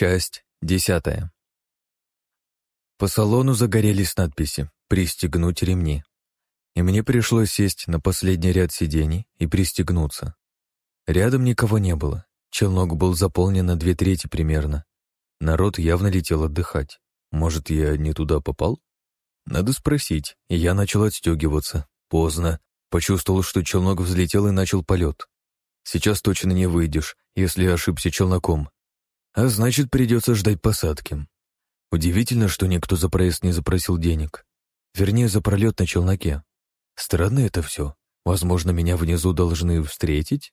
Часть десятая. По салону загорелись надписи «Пристегнуть ремни». И мне пришлось сесть на последний ряд сидений и пристегнуться. Рядом никого не было. Челнок был заполнен на две трети примерно. Народ явно летел отдыхать. Может, я не туда попал? Надо спросить. И я начал отстегиваться. Поздно. Почувствовал, что челнок взлетел и начал полет. Сейчас точно не выйдешь, если ошибся челноком. А значит, придется ждать посадки. Удивительно, что никто за проезд не запросил денег. Вернее, за пролет на челноке. Странно это все. Возможно, меня внизу должны встретить?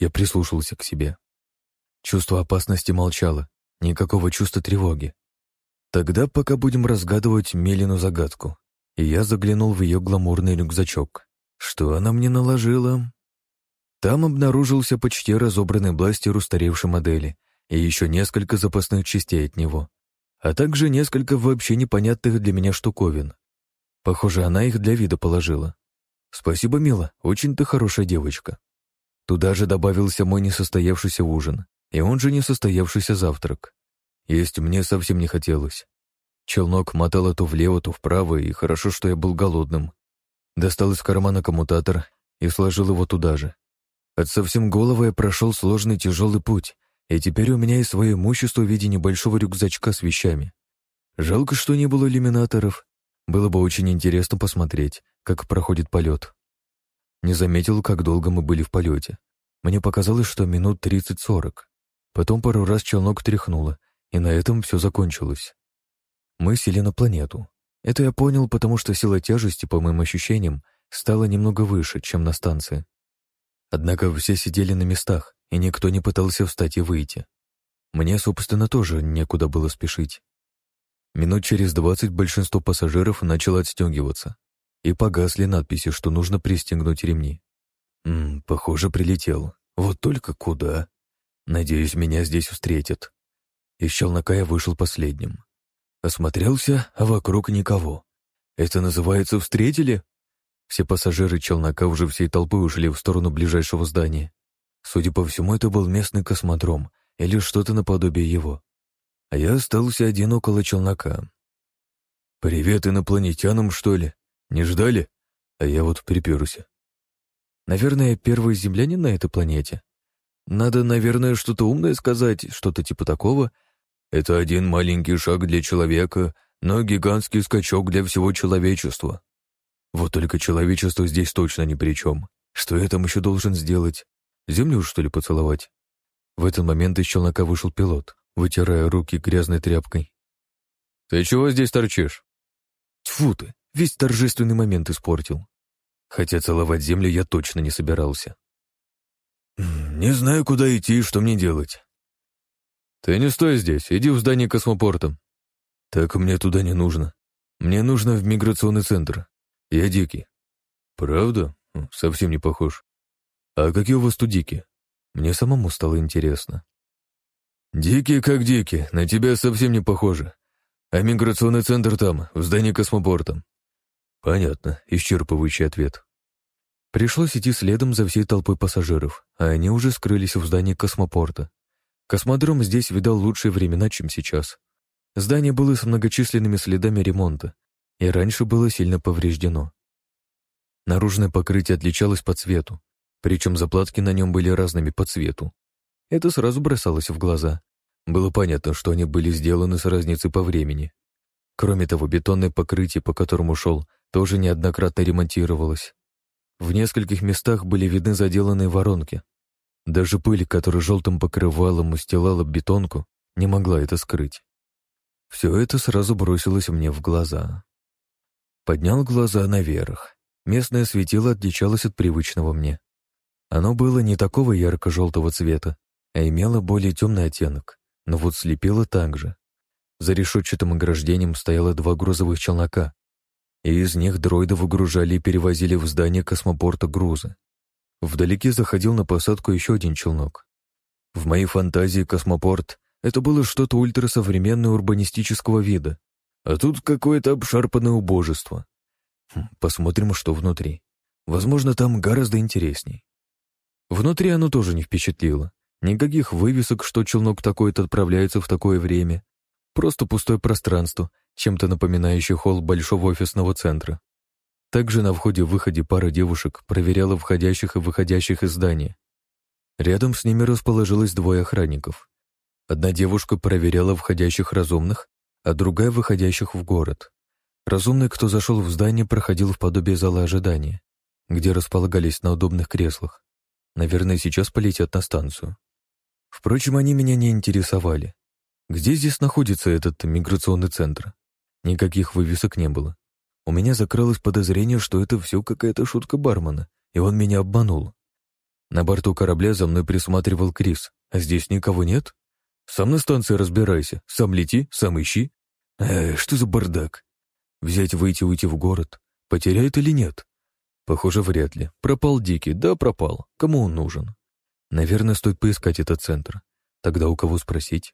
Я прислушался к себе. Чувство опасности молчало, никакого чувства тревоги. Тогда пока будем разгадывать Мелину загадку. И я заглянул в ее гламурный рюкзачок. Что она мне наложила? Там обнаружился почти разобранный бластер устаревшей модели и еще несколько запасных частей от него, а также несколько вообще непонятных для меня штуковин. Похоже, она их для вида положила. Спасибо, Мила, очень ты хорошая девочка. Туда же добавился мой несостоявшийся ужин, и он же несостоявшийся завтрак. Есть мне совсем не хотелось. Челнок мотало то влево, то вправо, и хорошо, что я был голодным. Достал из кармана коммутатор и сложил его туда же. От совсем головы я прошел сложный тяжелый путь, и теперь у меня есть свое имущество в виде небольшого рюкзачка с вещами. Жалко, что не было иллюминаторов. Было бы очень интересно посмотреть, как проходит полет. Не заметил, как долго мы были в полете. Мне показалось, что минут 30-40. Потом пару раз челнок тряхнуло, и на этом все закончилось. Мы сели на планету. Это я понял, потому что сила тяжести, по моим ощущениям, стала немного выше, чем на станции. Однако все сидели на местах, и никто не пытался встать и выйти. Мне, собственно, тоже некуда было спешить. Минут через двадцать большинство пассажиров начало отстегиваться, и погасли надписи, что нужно пристегнуть ремни. М похоже, прилетел. Вот только куда? Надеюсь, меня здесь встретят. Из челнока я вышел последним. Осмотрелся, а вокруг никого. Это называется «встретили»? Все пассажиры челнока уже всей толпой ушли в сторону ближайшего здания. Судя по всему, это был местный космодром или что-то наподобие его. А я остался один около челнока. «Привет инопланетянам, что ли? Не ждали?» А я вот приперся. Наверное, первый землянин на этой планете. Надо, наверное, что-то умное сказать, что-то типа такого. Это один маленький шаг для человека, но гигантский скачок для всего человечества. Вот только человечество здесь точно ни при чем. Что я там еще должен сделать? Землю, что ли, поцеловать? В этот момент из челнока вышел пилот, вытирая руки грязной тряпкой. «Ты чего здесь торчишь?» Тьфу ты, весь торжественный момент испортил. Хотя целовать землю я точно не собирался. «Не знаю, куда идти и что мне делать». «Ты не стой здесь, иди в здание космопорта». «Так мне туда не нужно. Мне нужно в миграционный центр. Я дикий». «Правда? Совсем не похож. А какие у вас тут дикие? Мне самому стало интересно». «Дикие как дикие, на тебя совсем не похоже. А миграционный центр там, в здании космопорта». «Понятно», — исчерпывающий ответ. Пришлось идти следом за всей толпой пассажиров, а они уже скрылись в здании космопорта. Космодром здесь видал лучшие времена, чем сейчас. Здание было с многочисленными следами ремонта, и раньше было сильно повреждено. Наружное покрытие отличалось по цвету, причем заплатки на нем были разными по цвету. Это сразу бросалось в глаза. Было понятно, что они были сделаны с разницей по времени. Кроме того, бетонное покрытие, по которому шел, тоже неоднократно ремонтировалось. В нескольких местах были видны заделанные воронки. Даже пыль, которая желтым покрывалом устилала бетонку, не могла это скрыть. Все это сразу бросилось мне в глаза. Поднял глаза наверх. Местное светило отличалось от привычного мне. Оно было не такого ярко-желтого цвета, а имело более темный оттенок, но вот слепило так же. За решетчатым ограждением стояло два грузовых челнока, и из них дроиды выгружали и перевозили в здание космопорта грузы. Вдалеке заходил на посадку еще один челнок. В моей фантазии космопорт — это было что-то ультрасовременное урбанистического вида, а тут какое-то обшарпанное убожество. Хм, посмотрим, что внутри. Возможно, там гораздо интересней. Внутри оно тоже не впечатлило. Никаких вывесок, что челнок такой-то отправляется в такое время. Просто пустое пространство, чем-то напоминающее холл большого офисного центра. Также на входе-выходе пара девушек проверяла входящих и выходящих из здания. Рядом с ними расположилось двое охранников. Одна девушка проверяла входящих разумных, а другая — выходящих в город. Разумный, кто зашел в здание, проходил в подобие зала ожидания, где располагались на удобных креслах. Наверное, сейчас полетят на станцию. Впрочем, они меня не интересовали. Где здесь находится этот миграционный центр? Никаких вывесок не было. У меня закралось подозрение, что это все какая-то шутка бармена, и он меня обманул. На борту корабля за мной присматривал Крис, а здесь никого нет? Сам на станции разбирайся, сам лети, сам ищи. Э, что за бардак? Взять, выйти, уйти в город. Потеряет или нет? Похоже, вряд ли. Пропал Дикий, да, пропал. Кому он нужен? Наверное, стоит поискать этот центр. Тогда у кого спросить?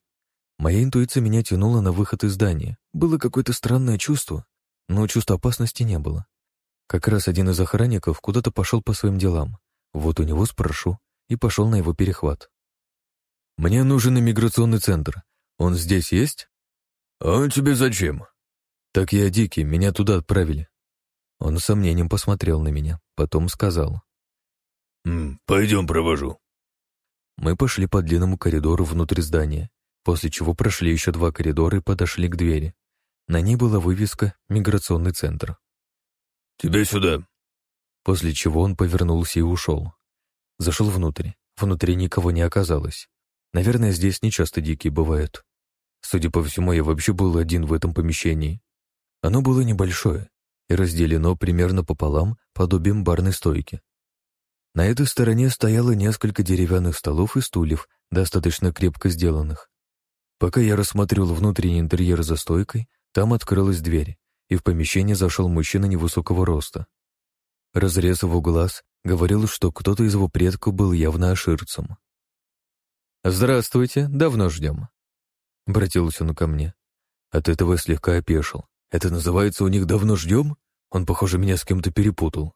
Моя интуиция меня тянула на выход из здания. Было какое-то странное чувство, но чувства опасности не было. Как раз один из охранников куда-то пошел по своим делам. Вот у него спрошу, и пошел на его перехват. «Мне нужен иммиграционный центр. Он здесь есть?» «А он тебе зачем?» «Так я дикий, меня туда отправили». Он с сомнением посмотрел на меня, потом сказал. «Пойдем провожу». Мы пошли по длинному коридору внутрь здания, после чего прошли еще два коридора и подошли к двери. На ней была вывеска «Миграционный центр». «Тебе сюда». После чего он повернулся и ушел. Зашел внутрь. Внутри никого не оказалось. Наверное, здесь нечасто дикие бывают. Судя по всему, я вообще был один в этом помещении. Оно было небольшое и разделено примерно пополам подобием барной стойки. На этой стороне стояло несколько деревянных столов и стульев, достаточно крепко сделанных. Пока я рассматривал внутренний интерьер за стойкой, там открылась дверь, и в помещение зашел мужчина невысокого роста. Разрез его глаз говорил, что кто-то из его предков был явно аширцем. «Здравствуйте, давно ждем», — обратился он ко мне. От этого слегка опешил. «Это называется у них давно ждем?» Он, похоже, меня с кем-то перепутал.